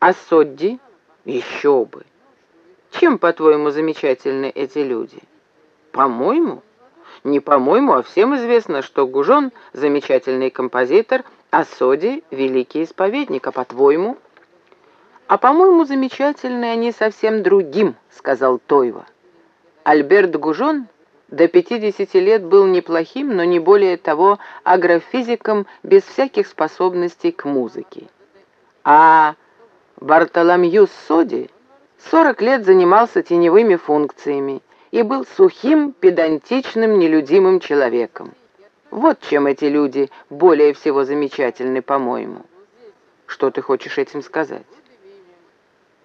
А Содди? Еще бы. Чем, по-твоему, замечательны эти люди? По-моему? Не по-моему, а всем известно, что Гужон — замечательный композитор, а Соди — великий исповедник, а по-твоему? А по-моему, замечательны они совсем другим, — сказал Тойва. Альберт Гужон до 50 лет был неплохим, но не более того агрофизиком без всяких способностей к музыке. А Бартоломью Соди 40 лет занимался теневыми функциями и был сухим, педантичным, нелюдимым человеком. Вот чем эти люди более всего замечательны, по-моему. Что ты хочешь этим сказать?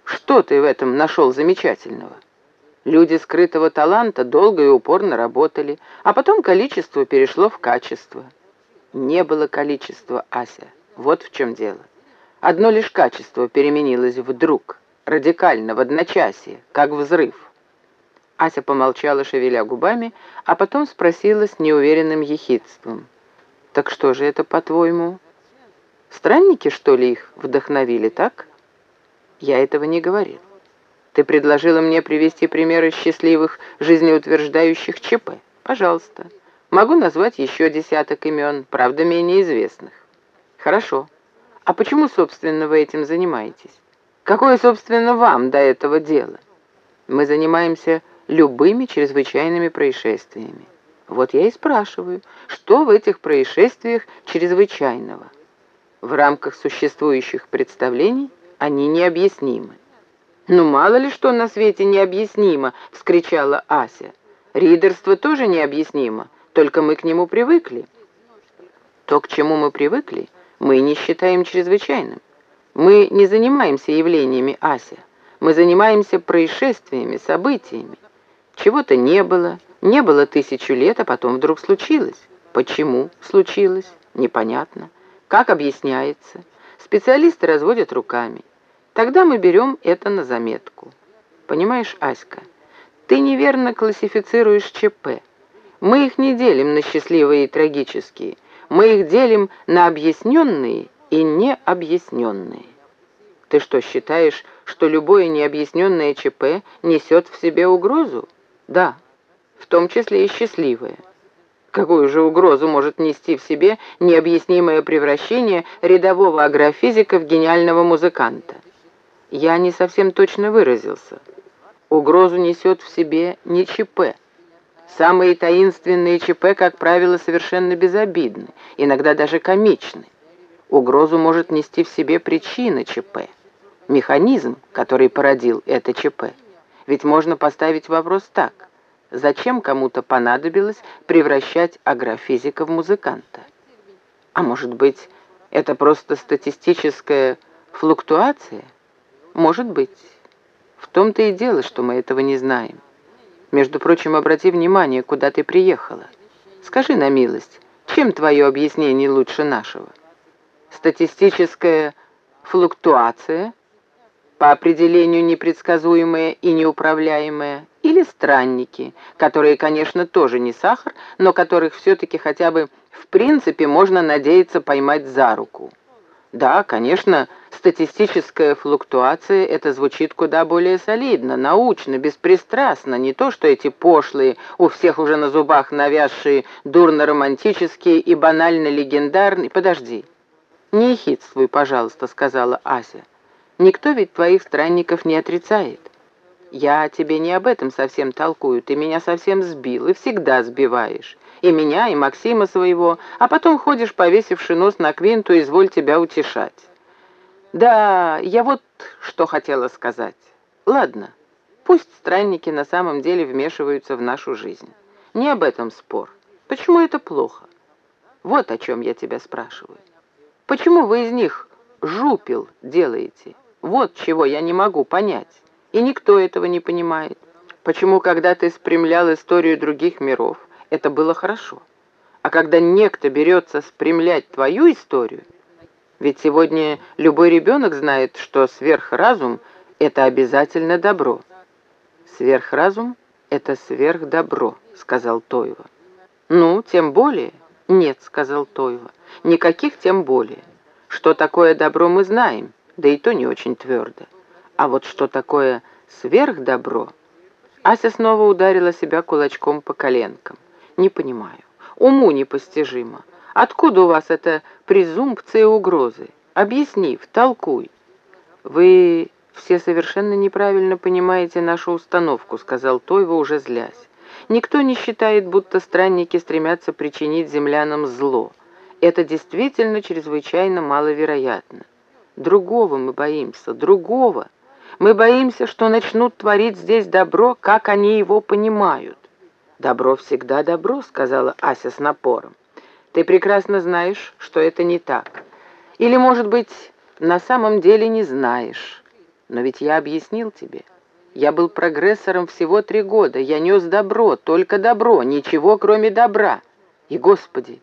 Что ты в этом нашел замечательного? Люди скрытого таланта долго и упорно работали, а потом количество перешло в качество. Не было количества, Ася. Вот в чем дело. Одно лишь качество переменилось вдруг, радикально, в одночасье, как взрыв. Ася помолчала, шевеля губами, а потом спросила с неуверенным ехидством. «Так что же это, по-твоему? Странники, что ли, их вдохновили, так?» «Я этого не говорил. Ты предложила мне привести примеры счастливых, жизнеутверждающих ЧП. Пожалуйста. Могу назвать еще десяток имен, правда, менее известных. Хорошо. А почему, собственно, вы этим занимаетесь? Какое, собственно, вам до этого дело? Мы занимаемся любыми чрезвычайными происшествиями. Вот я и спрашиваю, что в этих происшествиях чрезвычайного? В рамках существующих представлений они необъяснимы. «Ну, мало ли что на свете необъяснимо!» — вскричала Ася. «Ридерство тоже необъяснимо, только мы к нему привыкли». То, к чему мы привыкли, мы не считаем чрезвычайным. Мы не занимаемся явлениями Ася. Мы занимаемся происшествиями, событиями. Чего-то не было, не было тысячу лет, а потом вдруг случилось. Почему случилось? Непонятно. Как объясняется? Специалисты разводят руками. Тогда мы берем это на заметку. Понимаешь, Аська, ты неверно классифицируешь ЧП. Мы их не делим на счастливые и трагические. Мы их делим на объясненные и необъясненные. Ты что, считаешь, что любое необъясненное ЧП несет в себе угрозу? Да, в том числе и счастливое. Какую же угрозу может нести в себе необъяснимое превращение рядового агрофизика в гениального музыканта? Я не совсем точно выразился. Угрозу несет в себе не ЧП. Самые таинственные ЧП, как правило, совершенно безобидны, иногда даже комичны. Угрозу может нести в себе причина ЧП, механизм, который породил это ЧП. Ведь можно поставить вопрос так. Зачем кому-то понадобилось превращать агрофизика в музыканта? А может быть, это просто статистическая флуктуация? Может быть. В том-то и дело, что мы этого не знаем. Между прочим, обрати внимание, куда ты приехала. Скажи на милость, чем твое объяснение лучше нашего? Статистическая флуктуация, по определению непредсказуемая и неуправляемая, или странники, которые, конечно, тоже не сахар, но которых все-таки хотя бы в принципе можно надеяться поймать за руку. Да, конечно, статистическая флуктуация, это звучит куда более солидно, научно, беспристрастно, не то что эти пошлые, у всех уже на зубах навязшие, дурно-романтические и банально-легендарные. Подожди, не хитствуй, пожалуйста, сказала Ася. Никто ведь твоих странников не отрицает. Я тебе не об этом совсем толкую, ты меня совсем сбил и всегда сбиваешь и меня, и Максима своего, а потом ходишь, повесивший нос на квинту, изволь тебя утешать. Да, я вот что хотела сказать. Ладно, пусть странники на самом деле вмешиваются в нашу жизнь. Не об этом спор. Почему это плохо? Вот о чем я тебя спрашиваю. Почему вы из них жупил делаете? Вот чего я не могу понять. И никто этого не понимает. Почему, когда ты спрямлял историю других миров, это было хорошо. А когда некто берется спрямлять твою историю, ведь сегодня любой ребенок знает, что сверхразум — это обязательно добро. Сверхразум — это сверхдобро, сказал Тойва. Ну, тем более. Нет, сказал Тойва. Никаких тем более. Что такое добро мы знаем, да и то не очень твердо. А вот что такое сверхдобро? Ася снова ударила себя кулачком по коленкам. Не понимаю. Уму непостижимо. Откуда у вас эта презумпция и угрозы? Объясни, втолкуй. Вы все совершенно неправильно понимаете нашу установку, сказал Тойва, уже злясь. Никто не считает, будто странники стремятся причинить землянам зло. Это действительно чрезвычайно маловероятно. Другого мы боимся, другого. Мы боимся, что начнут творить здесь добро, как они его понимают. «Добро всегда добро», — сказала Ася с напором. «Ты прекрасно знаешь, что это не так. Или, может быть, на самом деле не знаешь. Но ведь я объяснил тебе. Я был прогрессором всего три года. Я нес добро, только добро, ничего кроме добра. И, Господи,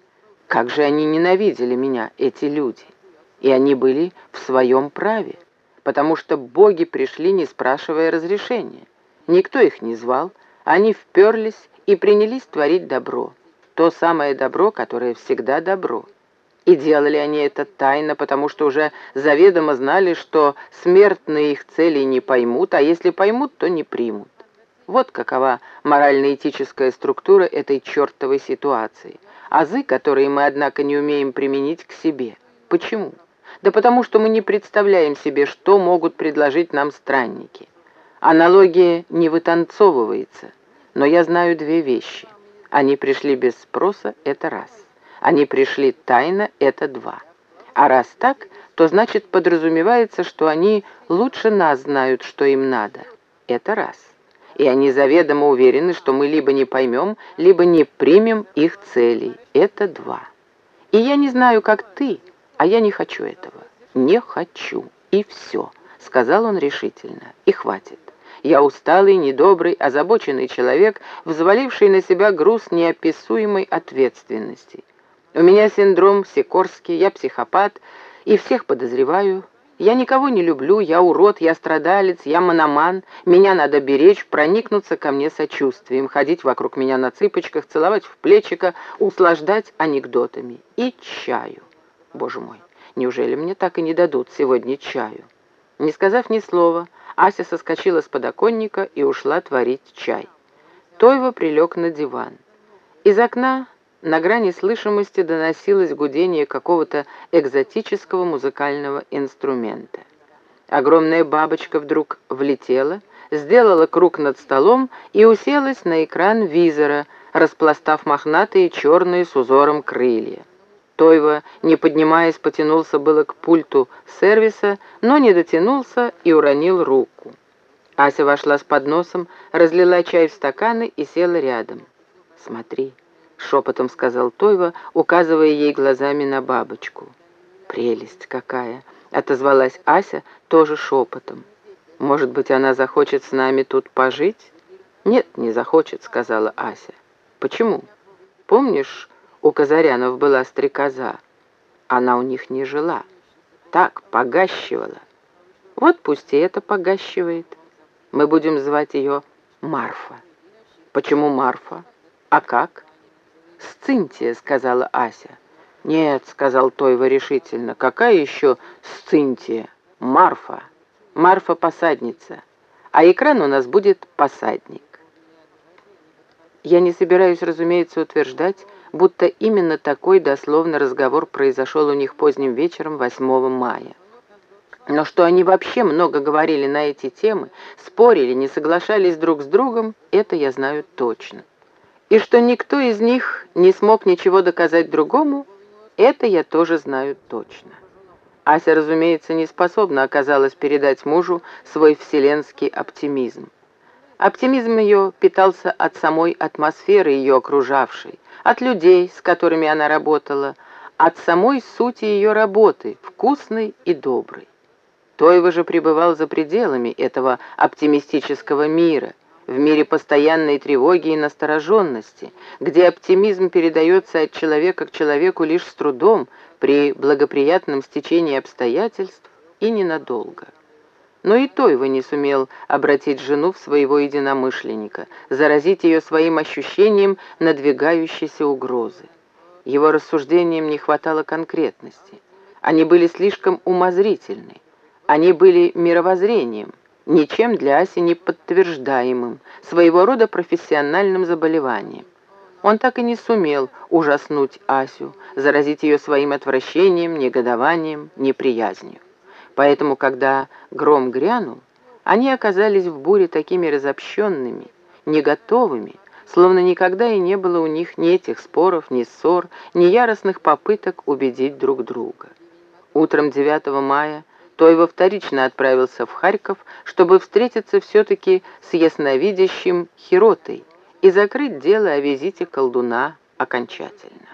как же они ненавидели меня, эти люди. И они были в своем праве, потому что боги пришли, не спрашивая разрешения. Никто их не звал, они вперлись и принялись творить добро. То самое добро, которое всегда добро. И делали они это тайно, потому что уже заведомо знали, что смертные их цели не поймут, а если поймут, то не примут. Вот какова морально-этическая структура этой чертовой ситуации. Азы, которые мы, однако, не умеем применить к себе. Почему? Да потому что мы не представляем себе, что могут предложить нам странники. Аналогия не вытанцовывается, но я знаю две вещи. Они пришли без спроса, это раз. Они пришли тайно, это два. А раз так, то значит подразумевается, что они лучше нас знают, что им надо. Это раз. И они заведомо уверены, что мы либо не поймем, либо не примем их целей. Это два. И я не знаю, как ты, а я не хочу этого. Не хочу. И все, сказал он решительно. И хватит. Я усталый, недобрый, озабоченный человек, взваливший на себя груз неописуемой ответственности. У меня синдром Сикорский, я психопат и всех подозреваю. Я никого не люблю, я урод, я страдалец, я мономан. Меня надо беречь, проникнуться ко мне сочувствием, ходить вокруг меня на цыпочках, целовать в плечико, услаждать анекдотами. И чаю. Боже мой, неужели мне так и не дадут сегодня чаю? Не сказав ни слова, Ася соскочила с подоконника и ушла творить чай. Тойва прилег на диван. Из окна на грани слышимости доносилось гудение какого-то экзотического музыкального инструмента. Огромная бабочка вдруг влетела, сделала круг над столом и уселась на экран визора, распластав мохнатые черные с узором крылья. Тойва, не поднимаясь, потянулся было к пульту сервиса, но не дотянулся и уронил руку. Ася вошла с подносом, разлила чай в стаканы и села рядом. «Смотри», шепотом сказал Тойва, указывая ей глазами на бабочку. «Прелесть какая!» — отозвалась Ася тоже шепотом. «Может быть, она захочет с нами тут пожить?» «Нет, не захочет», — сказала Ася. «Почему? Помнишь, у Казарянов была стрекоза? Она у них не жила. Так, погащивала. Вот пусть и это погащивает. Мы будем звать ее Марфа». «Почему Марфа? А как?» «Сцинтия», — сказала Ася. «Нет», — сказал Тойва решительно, — «какая еще Сцинтия? Марфа. Марфа-посадница. А экран у нас будет посадник». Я не собираюсь, разумеется, утверждать, будто именно такой дословно разговор произошел у них поздним вечером 8 мая. Но что они вообще много говорили на эти темы, спорили, не соглашались друг с другом, это я знаю точно. И что никто из них не смог ничего доказать другому, это я тоже знаю точно. Ася, разумеется, не способна оказалась передать мужу свой вселенский оптимизм. Оптимизм ее питался от самой атмосферы ее окружавшей, от людей, с которыми она работала, от самой сути ее работы, вкусной и доброй. Тойва же пребывал за пределами этого оптимистического мира, в мире постоянной тревоги и настороженности, где оптимизм передается от человека к человеку лишь с трудом, при благоприятном стечении обстоятельств и ненадолго. Но и то его не сумел обратить жену в своего единомышленника, заразить ее своим ощущением надвигающейся угрозы. Его рассуждениям не хватало конкретности. Они были слишком умозрительны. Они были мировоззрением, ничем для Аси не подтверждаемым, своего рода профессиональным заболеванием. Он так и не сумел ужаснуть Асю, заразить ее своим отвращением, негодованием, неприязнью. Поэтому, когда гром грянул, они оказались в буре такими разобщенными, не готовыми, словно никогда и не было у них ни этих споров, ни ссор, ни яростных попыток убедить друг друга. Утром 9 мая Тойва вторично отправился в Харьков, чтобы встретиться все-таки с ясновидящим Хиротой и закрыть дело о визите колдуна окончательно.